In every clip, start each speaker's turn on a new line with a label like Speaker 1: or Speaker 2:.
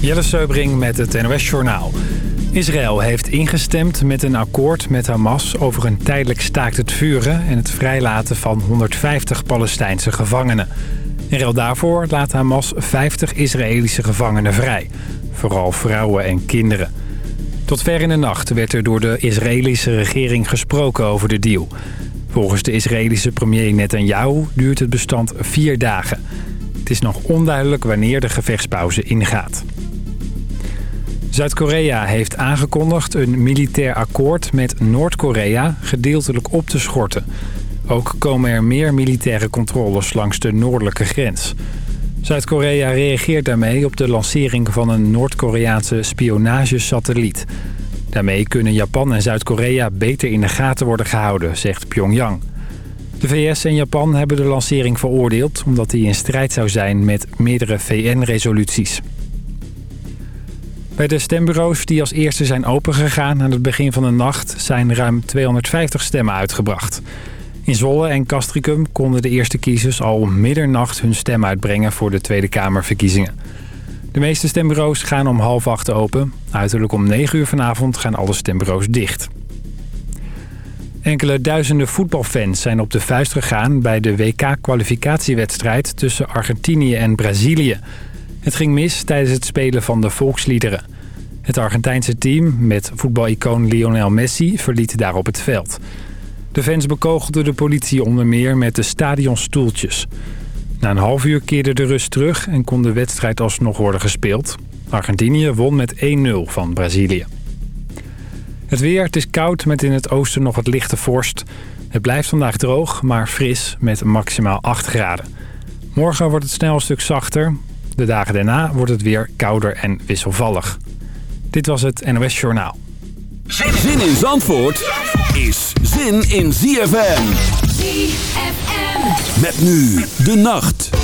Speaker 1: Jelle Seubring met het NOS Journaal. Israël heeft ingestemd met een akkoord met Hamas over een tijdelijk staakt het vuren... en het vrijlaten van 150 Palestijnse gevangenen. In ruil daarvoor laat Hamas 50 Israëlische gevangenen vrij. Vooral vrouwen en kinderen. Tot ver in de nacht werd er door de Israëlische regering gesproken over de deal. Volgens de Israëlische premier Netanyahu duurt het bestand vier dagen. Het is nog onduidelijk wanneer de gevechtspauze ingaat. Zuid-Korea heeft aangekondigd een militair akkoord met Noord-Korea gedeeltelijk op te schorten. Ook komen er meer militaire controles langs de noordelijke grens. Zuid-Korea reageert daarmee op de lancering van een Noord-Koreaanse spionagesatelliet. Daarmee kunnen Japan en Zuid-Korea beter in de gaten worden gehouden, zegt Pyongyang. De VS en Japan hebben de lancering veroordeeld... omdat die in strijd zou zijn met meerdere VN-resoluties. Bij de stembureaus die als eerste zijn opengegaan aan het begin van de nacht... zijn ruim 250 stemmen uitgebracht. In Zwolle en Castricum konden de eerste kiezers al middernacht hun stem uitbrengen... voor de Tweede Kamerverkiezingen. De meeste stembureaus gaan om half acht open. Uiterlijk om 9 uur vanavond gaan alle stembureaus dicht. Enkele duizenden voetbalfans zijn op de vuist gegaan... bij de WK-kwalificatiewedstrijd tussen Argentinië en Brazilië. Het ging mis tijdens het spelen van de volksliederen. Het Argentijnse team met voetbalicoon Lionel Messi verliet daarop het veld. De fans bekogelden de politie onder meer met de stadionstoeltjes. Na een half uur keerde de rust terug en kon de wedstrijd alsnog worden gespeeld. Argentinië won met 1-0 van Brazilië. Het weer, het is koud met in het oosten nog wat lichte vorst. Het blijft vandaag droog, maar fris met maximaal 8 graden. Morgen wordt het snel een stuk zachter. De dagen daarna wordt het weer kouder en wisselvallig. Dit was het NOS Journaal.
Speaker 2: Zin in Zandvoort is zin in ZFM.
Speaker 3: ZFM.
Speaker 2: Met nu de nacht.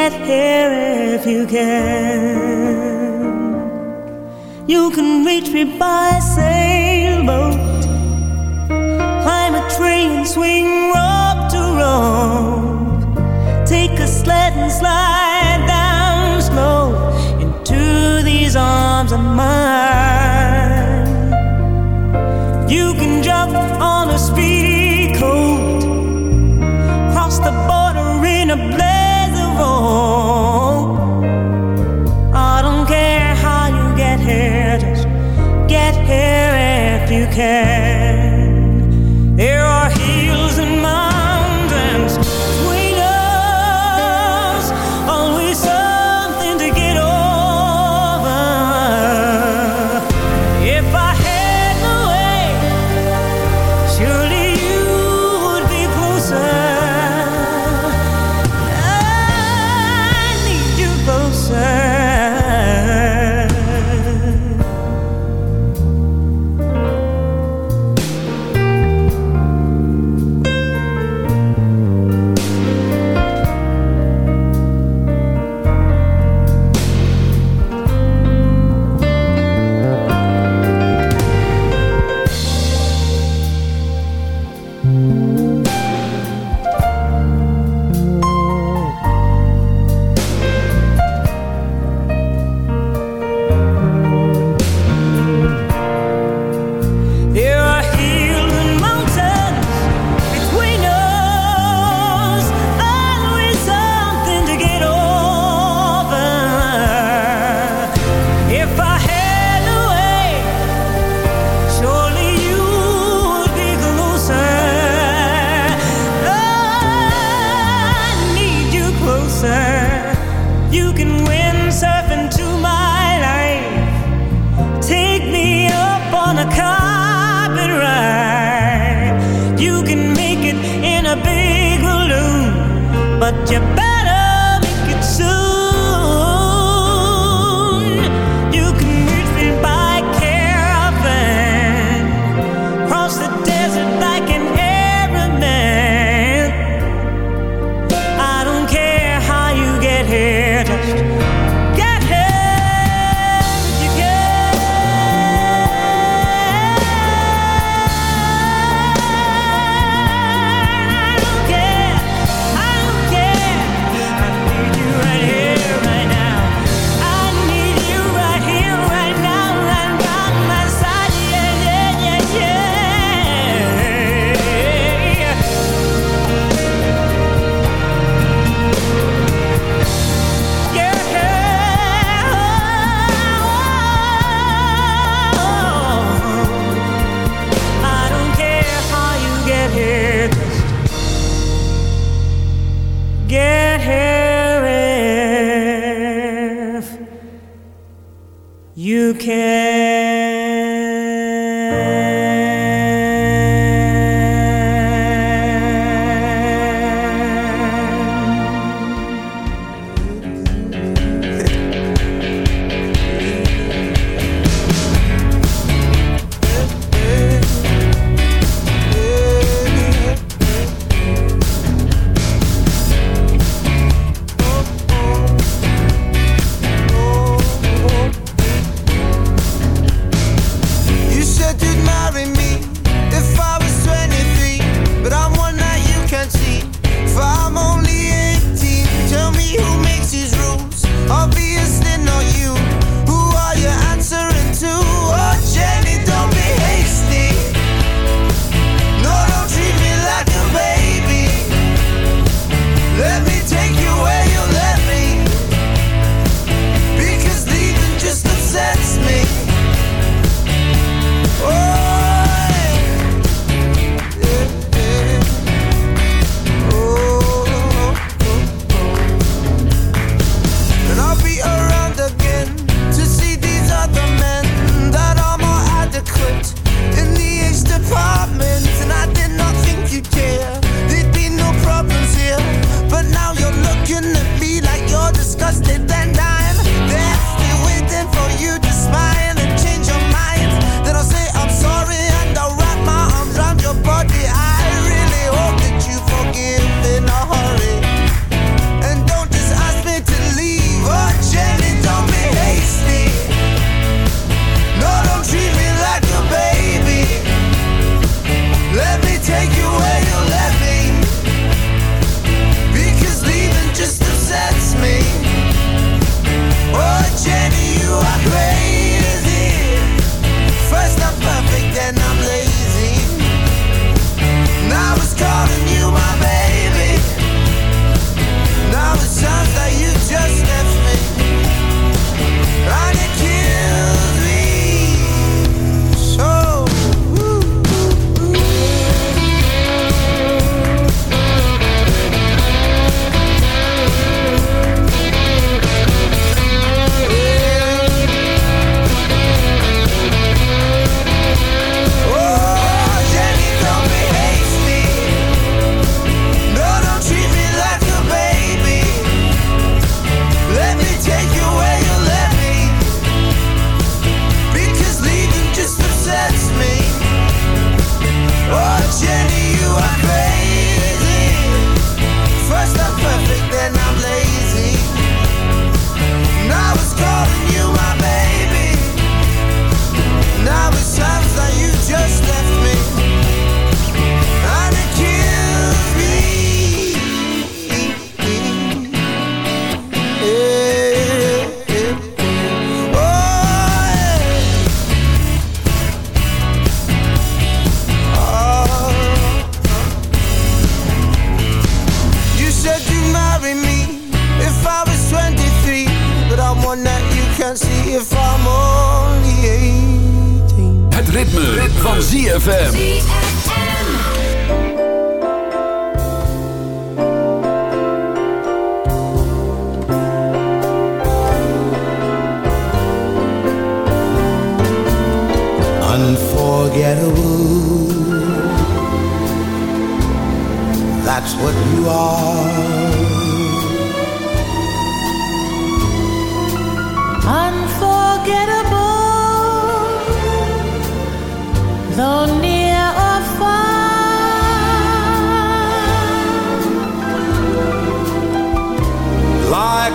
Speaker 4: get here if you can. You can reach me by sailboat, climb a train, and swing rope to rope, take a sled and slide down slow into these arms of mine. you back.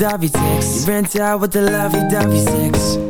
Speaker 5: Lovey-dovey rent out with the lovey-dovey sex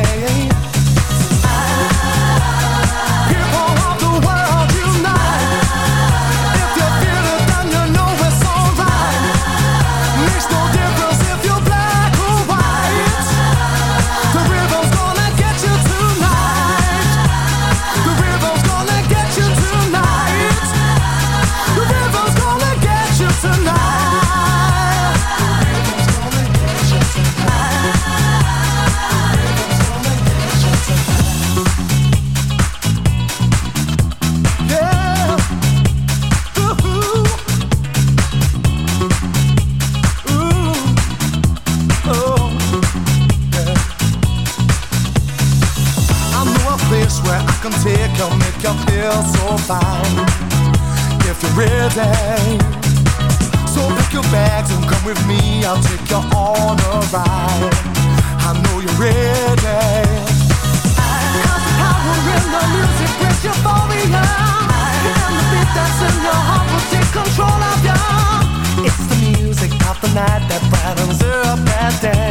Speaker 6: night that brightens up that day.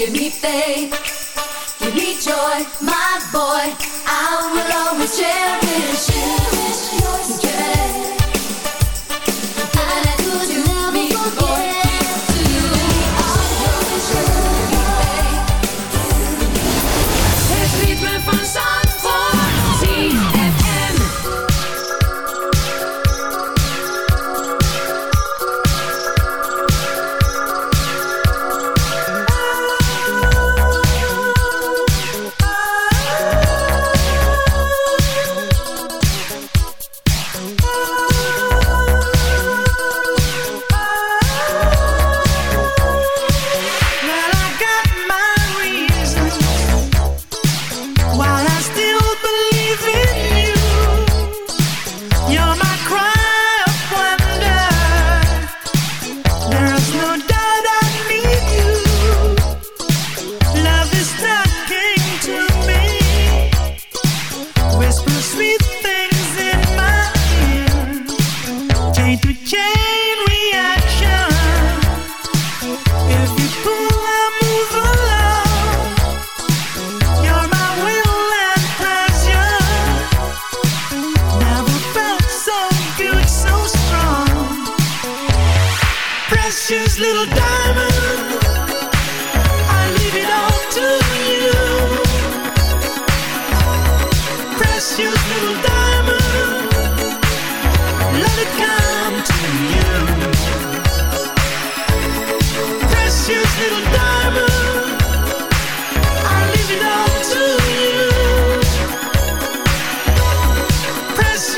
Speaker 7: give
Speaker 4: me faith,
Speaker 8: give me
Speaker 9: joy, my boy.
Speaker 7: I will always cherish you.